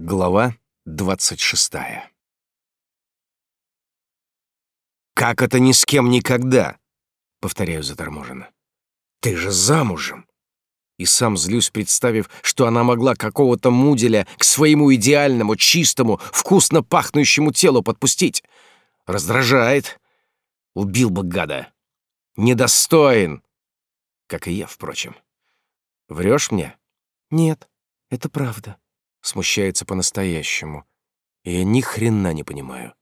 Глава двадцать шестая. «Как это ни с кем никогда?» — повторяю заторможенно. «Ты же замужем!» И сам злюсь, представив, что она могла какого-то муделя к своему идеальному, чистому, вкусно пахнущему телу подпустить. Раздражает. Убил бы гада. Недостоин. Как и я, впрочем. Врешь мне? Нет, это правда смущается по-настоящему. И я ни хрена не понимаю.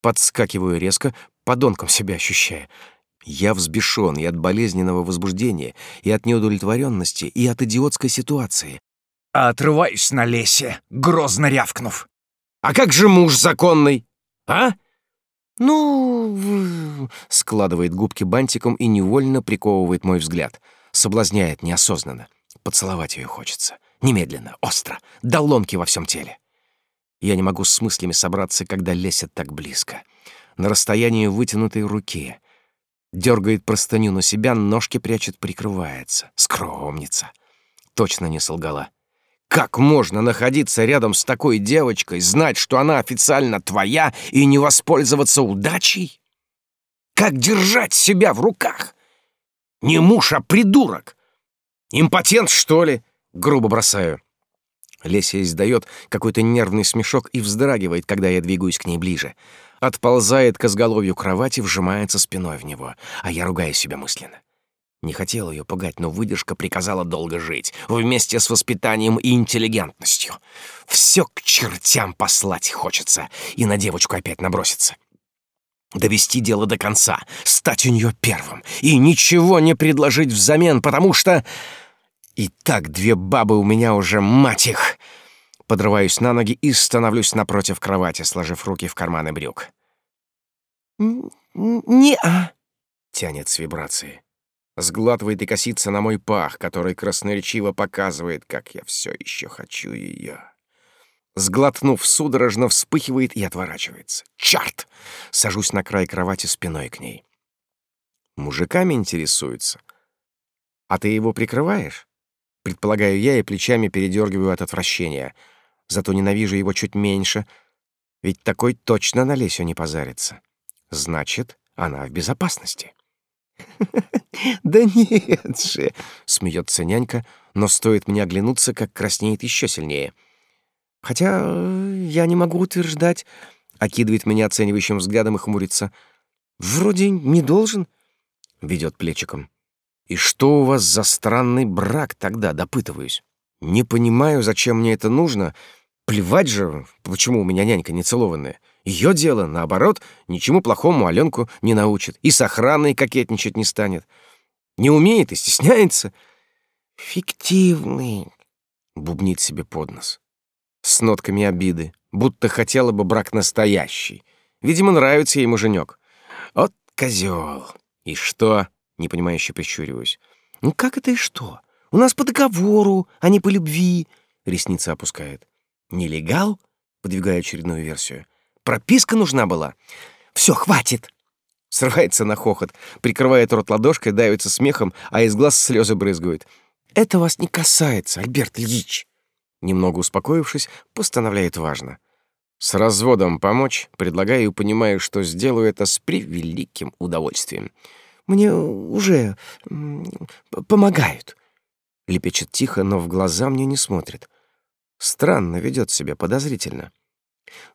Подскакиваю резко, подонком себя ощущая. Я взбешен и от болезненного возбуждения, и от неудовлетворенности, и от идиотской ситуации. А отрываюсь на лесе, грозно рявкнув. «А как же муж законный? А?» «Ну...» — складывает губки бантиком и невольно приковывает мой взгляд. Соблазняет неосознанно. Поцеловать ее хочется. Немедленно, остро, до ломки во всем теле. Я не могу с мыслями собраться, когда лезет так близко. На расстоянии вытянутой руки. Дергает простыню на себя, ножки прячет, прикрывается. Скромница. Точно не солгала. Как можно находиться рядом с такой девочкой, знать, что она официально твоя, и не воспользоваться удачей? Как держать себя в руках? Не муж, а придурок. Импотент, что ли? Грубо бросаю. Леся издает какой-то нервный смешок и вздрагивает, когда я двигаюсь к ней ближе. Отползает к изголовью кровати, вжимается спиной в него, а я ругаю себя мысленно. Не хотел ее пугать, но выдержка приказала долго жить, вместе с воспитанием и интеллигентностью. Все к чертям послать хочется, и на девочку опять наброситься. Довести дело до конца, стать у нее первым, и ничего не предложить взамен, потому что... И так две бабы у меня уже, мать их! Подрываюсь на ноги и становлюсь напротив кровати, сложив руки в карманы брюк. «Не-а», — тянет с вибрации. Сглатывает и косится на мой пах, который красноречиво показывает, как я все еще хочу ее. Сглотнув, судорожно вспыхивает и отворачивается. Черт! Сажусь на край кровати спиной к ней. Мужиками интересуется. А ты его прикрываешь? Предполагаю я и плечами передергиваю от отвращения. Зато ненавижу его чуть меньше, ведь такой точно на Лесю не позарится. Значит, она в безопасности. «Да нет же!» — смеется нянька, но стоит мне оглянуться, как краснеет еще сильнее. «Хотя э, я не могу утверждать...» — окидывает меня оценивающим взглядом и хмурится. «Вроде не должен...» — ведет плечиком. И что у вас за странный брак тогда, допытываюсь? Не понимаю, зачем мне это нужно. Плевать же, почему у меня нянька не целованная. Ее дело, наоборот, ничему плохому Аленку не научит. И с охраной кокетничать не станет. Не умеет и стесняется. «Фиктивный», — бубнит себе под нос. С нотками обиды, будто хотела бы брак настоящий. Видимо, нравится ей муженек. Вот козел. И что? Непонимающе прищуриваюсь. «Ну как это и что? У нас по договору, а не по любви», — ресница опускает. «Нелегал?» — подвигаю очередную версию. «Прописка нужна была?» «Все, хватит!» Срывается на хохот, прикрывает рот ладошкой, давится смехом, а из глаз слезы брызгают. «Это вас не касается, Альберт Ильич!» Немного успокоившись, постановляет важно. С разводом помочь, предлагаю и понимаю, что сделаю это с превеликим удовольствием. Мне уже помогают. Лепечет тихо, но в глаза мне не смотрит. Странно ведет себя, подозрительно.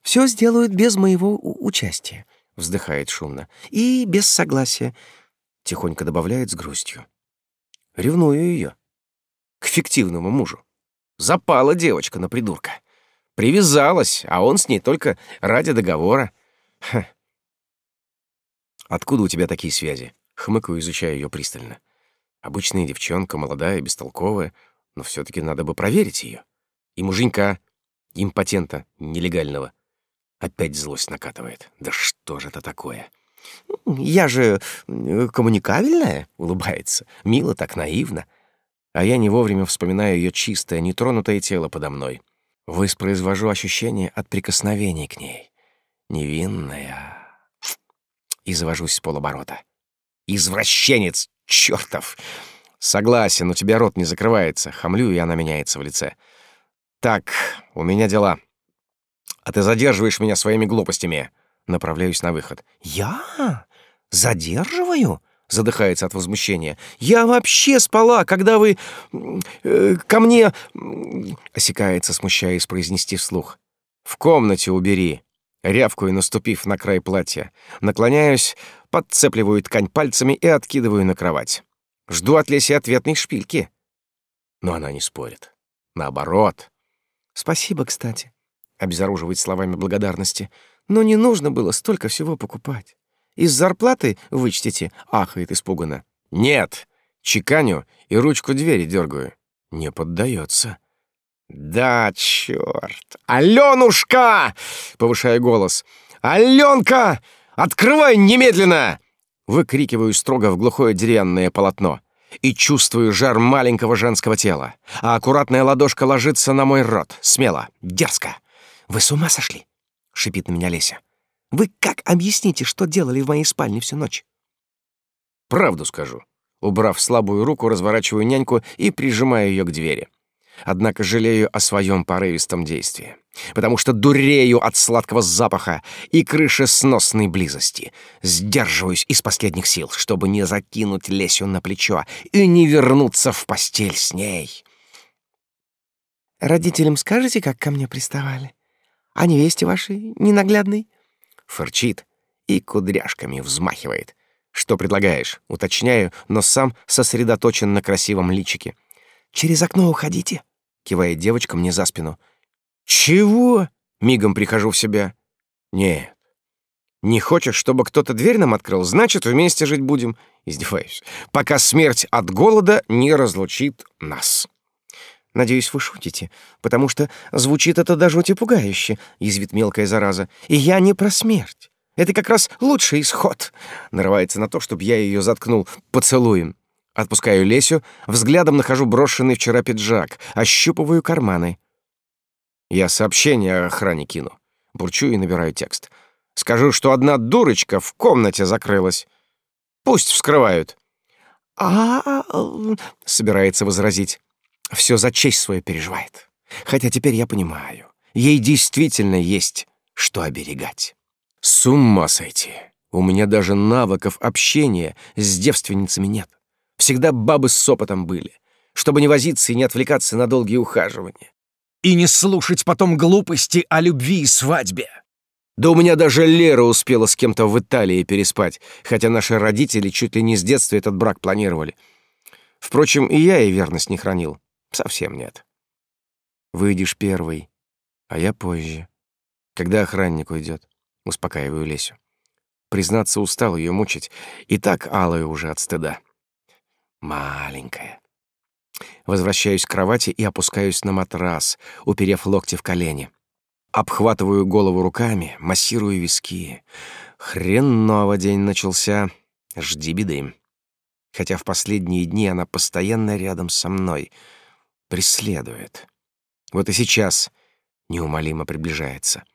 Все сделают без моего участия, вздыхает шумно. И без согласия, тихонько добавляет с грустью. Ревную ее к фиктивному мужу. Запала девочка на придурка. Привязалась, а он с ней только ради договора. Ха. Откуда у тебя такие связи? Хмыкаю, изучая ее пристально. Обычная девчонка, молодая, бестолковая, но все таки надо бы проверить ее. И муженька, импотента, нелегального. Опять злость накатывает. Да что же это такое? «Я же коммуникабельная», — улыбается. Мило так, наивно. А я не вовремя вспоминаю ее чистое, нетронутое тело подо мной. Воспроизвожу ощущение от прикосновений к ней. Невинная. И завожусь с полоборота. Извращенец чертов! Согласен, у тебя рот не закрывается. Хамлю, и она меняется в лице. Так, у меня дела. А ты задерживаешь меня своими глупостями. Направляюсь на выход. Я? Задерживаю? Задыхается от возмущения. Я вообще спала, когда вы э, ко мне осекается, смущаясь произнести вслух. В комнате убери. Рявкую, наступив на край платья. Наклоняюсь, подцепливаю ткань пальцами и откидываю на кровать. Жду от Леси ответной шпильки. Но она не спорит. Наоборот. «Спасибо, кстати», — обезоруживает словами благодарности. «Но не нужно было столько всего покупать. Из зарплаты вычтите?» — ахает испуганно. «Нет!» — чеканю и ручку двери дергаю. Не поддается. «Да, черт! Аленушка!» — повышая голос. «Аленка! Открывай немедленно!» Выкрикиваю строго в глухое деревянное полотно и чувствую жар маленького женского тела, а аккуратная ладошка ложится на мой рот, смело, дерзко. «Вы с ума сошли?» — шипит на меня Леся. «Вы как объясните, что делали в моей спальне всю ночь?» «Правду скажу». Убрав слабую руку, разворачиваю няньку и прижимаю ее к двери. Однако жалею о своем порывистом действии, потому что дурею от сладкого запаха и крышесносной близости. Сдерживаюсь из последних сил, чтобы не закинуть Лесю на плечо и не вернуться в постель с ней. «Родителям скажете, как ко мне приставали? А невесте вашей ненаглядной?» Фырчит и кудряшками взмахивает. «Что предлагаешь?» — уточняю, но сам сосредоточен на красивом личике. «Через окно уходите», — кивает девочка мне за спину. «Чего?» — мигом прихожу в себя. «Нет. Не хочешь, чтобы кто-то дверь нам открыл? Значит, вместе жить будем». Издеваюсь. «Пока смерть от голода не разлучит нас». «Надеюсь, вы шутите, потому что звучит это даже жути пугающе», — язвит мелкая зараза. «И я не про смерть. Это как раз лучший исход». Нарывается на то, чтобы я ее заткнул поцелуем. Отпускаю Лесю, взглядом нахожу брошенный вчера пиджак, ощупываю карманы. Я сообщение охране кину. Бурчу и набираю текст. Скажу, что одна дурочка в комнате закрылась. Пусть вскрывают. А, -а собирается возразить. Все за честь свою переживает. Хотя теперь я понимаю, ей действительно есть что оберегать. С ума сойти. У меня даже навыков общения с девственницами нет. Всегда бабы с опытом были, чтобы не возиться и не отвлекаться на долгие ухаживания. И не слушать потом глупости о любви и свадьбе. Да у меня даже Лера успела с кем-то в Италии переспать, хотя наши родители чуть ли не с детства этот брак планировали. Впрочем, и я ей верность не хранил. Совсем нет. Выйдешь первый, а я позже. Когда охранник уйдет, успокаиваю Лесю. Признаться, устал ее мучить, и так алая уже от стыда. Маленькая. Возвращаюсь к кровати и опускаюсь на матрас, уперев локти в колени. Обхватываю голову руками, массирую виски. Хреново день начался. Жди беды. Хотя в последние дни она постоянно рядом со мной. Преследует. Вот и сейчас неумолимо приближается.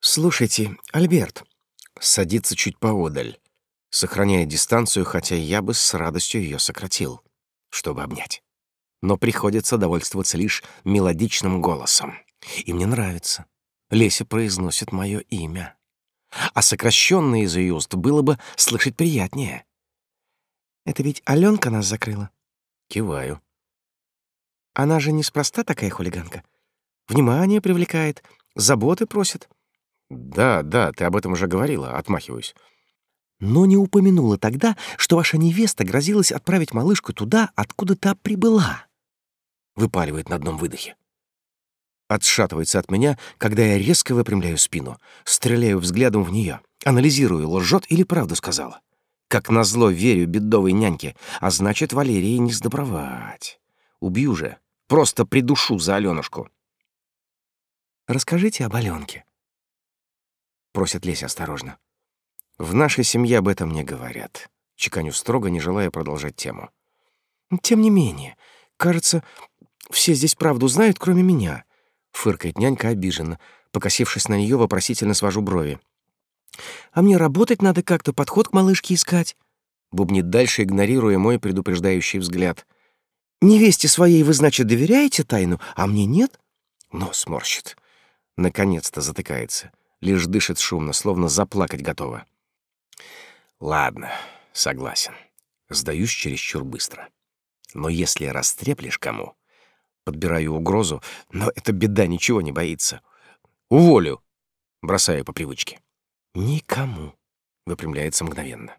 «Слушайте, Альберт», садится чуть поодаль сохраняя дистанцию, хотя я бы с радостью ее сократил, чтобы обнять. Но приходится довольствоваться лишь мелодичным голосом. И мне нравится. Леся произносит мое имя. А сокращенное из ее уст было бы слышать приятнее. «Это ведь Аленка нас закрыла?» Киваю. «Она же неспроста такая хулиганка. Внимание привлекает, заботы просит». «Да, да, ты об этом уже говорила», — отмахиваюсь но не упомянула тогда, что ваша невеста грозилась отправить малышку туда, откуда та прибыла. Выпаливает на одном выдохе. Отшатывается от меня, когда я резко выпрямляю спину, стреляю взглядом в нее, анализирую, лжет или правду сказала. Как назло верю бедовой няньке, а значит, Валерии не сдобровать. Убью же, просто придушу за Алёнушку. «Расскажите об Аленке», — просит Леся осторожно. В нашей семье об этом не говорят. Чеканю строго, не желая продолжать тему. Тем не менее, кажется, все здесь правду знают, кроме меня. Фыркает нянька обиженно. Покосившись на нее, вопросительно свожу брови. А мне работать надо как-то, подход к малышке искать. Бубнит дальше, игнорируя мой предупреждающий взгляд. Невесте своей вы, значит, доверяете тайну, а мне нет? Нос морщит. Наконец-то затыкается. Лишь дышит шумно, словно заплакать готова. Ладно, согласен. Сдаюсь чересчур быстро. Но если растреплешь кому, подбираю угрозу, но эта беда ничего не боится. Уволю, бросаю по привычке. Никому, выпрямляется мгновенно.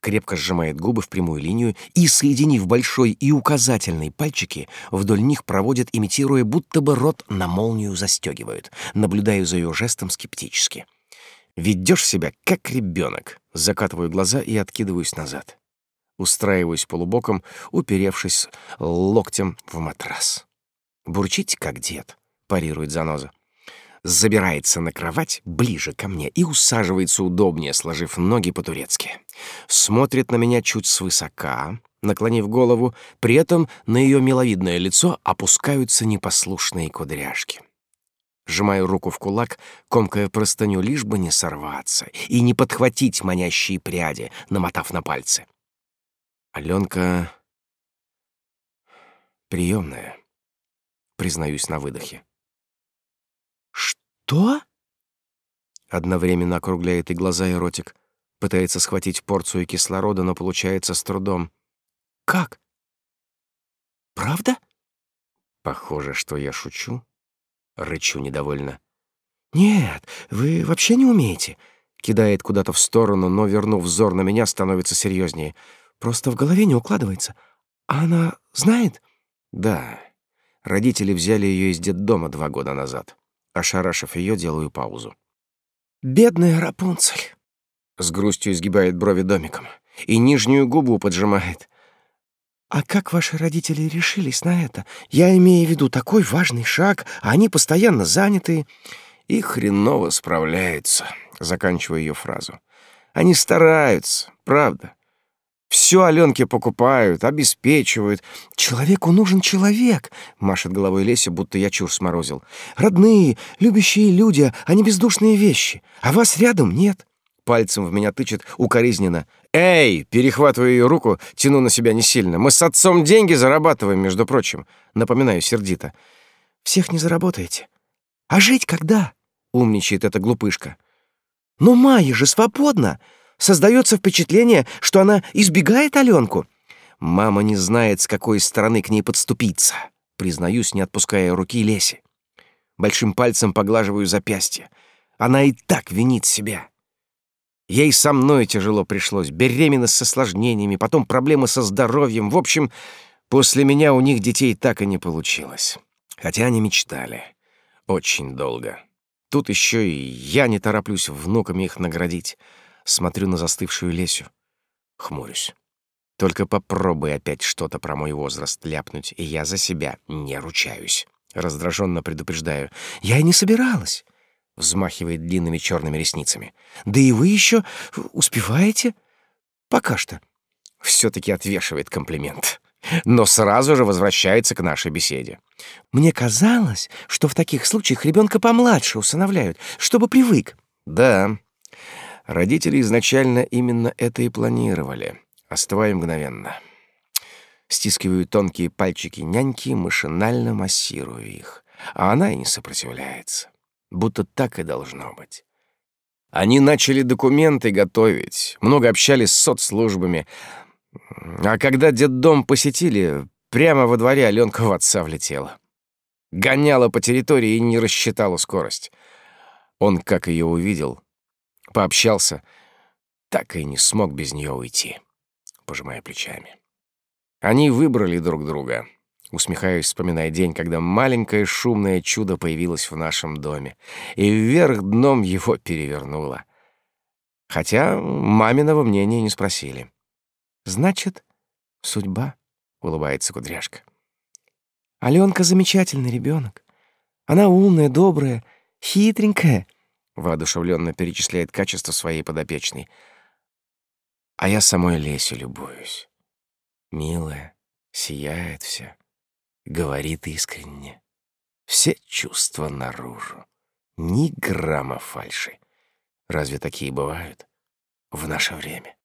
Крепко сжимает губы в прямую линию и, соединив большой и указательный пальчики, вдоль них проводит, имитируя, будто бы рот на молнию застегивают. Наблюдаю за ее жестом скептически. Ведешь себя как ребенок. Закатываю глаза и откидываюсь назад. Устраиваюсь полубоком, уперевшись локтем в матрас. Бурчите, как дед, парирует заноза. Забирается на кровать ближе ко мне и усаживается удобнее, сложив ноги по-турецки. Смотрит на меня чуть свысока, наклонив голову, при этом на ее миловидное лицо опускаются непослушные кудряшки. Сжимаю руку в кулак, комкая простыню, лишь бы не сорваться и не подхватить манящие пряди, намотав на пальцы. Аленка приемная, признаюсь на выдохе. «Что?» Одновременно округляет и глаза, и ротик. Пытается схватить порцию кислорода, но получается с трудом. «Как? Правда?» Похоже, что я шучу. Рычу недовольно. «Нет, вы вообще не умеете». Кидает куда-то в сторону, но, вернув взор на меня, становится серьезнее. Просто в голове не укладывается. А она знает? Да. Родители взяли ее из детдома два года назад. Ошарашив ее, делаю паузу. Бедная Рапунцель. С грустью изгибает брови домиком и нижнюю губу поджимает. А как ваши родители решились на это? Я имею в виду такой важный шаг, а они постоянно заняты и хреново справляются. Заканчиваю ее фразу. Они стараются, правда. Все Аленке покупают, обеспечивают. Человеку нужен человек, машет головой Леся, будто я чушь сморозил. Родные, любящие люди, а не бездушные вещи. А вас рядом нет. Пальцем в меня тычет укоризненно. «Эй!» — перехватываю ее руку, тяну на себя не сильно. «Мы с отцом деньги зарабатываем, между прочим». Напоминаю сердито. «Всех не заработаете. А жить когда?» — умничает эта глупышка. «Но Майя же свободна. Создается впечатление, что она избегает Аленку. Мама не знает, с какой стороны к ней подступиться. Признаюсь, не отпуская руки Леси. Большим пальцем поглаживаю запястье. Она и так винит себя. Ей со мной тяжело пришлось, беременность с осложнениями, потом проблемы со здоровьем. В общем, после меня у них детей так и не получилось. Хотя они мечтали. Очень долго. Тут еще и я не тороплюсь внуками их наградить. Смотрю на застывшую Лесю. Хмурюсь. Только попробуй опять что-то про мой возраст ляпнуть, и я за себя не ручаюсь. Раздраженно предупреждаю. «Я и не собиралась», — взмахивает длинными черными ресницами. «Да и вы еще успеваете? Пока что». Все-таки отвешивает комплимент, но сразу же возвращается к нашей беседе. «Мне казалось, что в таких случаях ребенка помладше усыновляют, чтобы привык». «Да, Родители изначально именно это и планировали. Остываю мгновенно. Стискиваю тонкие пальчики няньки, машинально массирую их. А она и не сопротивляется. Будто так и должно быть. Они начали документы готовить, много общались с соцслужбами. А когда детдом посетили, прямо во дворе Аленка в отца влетела. Гоняла по территории и не рассчитала скорость. Он, как ее увидел, Пообщался, так и не смог без нее уйти, пожимая плечами. Они выбрали друг друга. Усмехаюсь, вспоминая день, когда маленькое шумное чудо появилось в нашем доме, и вверх дном его перевернуло. Хотя маминого мнения не спросили. «Значит, судьба», — улыбается Кудряшка. «Аленка замечательный ребенок. Она умная, добрая, хитренькая, воодушевленно перечисляет качество своей подопечной. А я самой Лесю любуюсь. Милая, сияет вся, говорит искренне. Все чувства наружу. Ни грамма фальши. Разве такие бывают в наше время?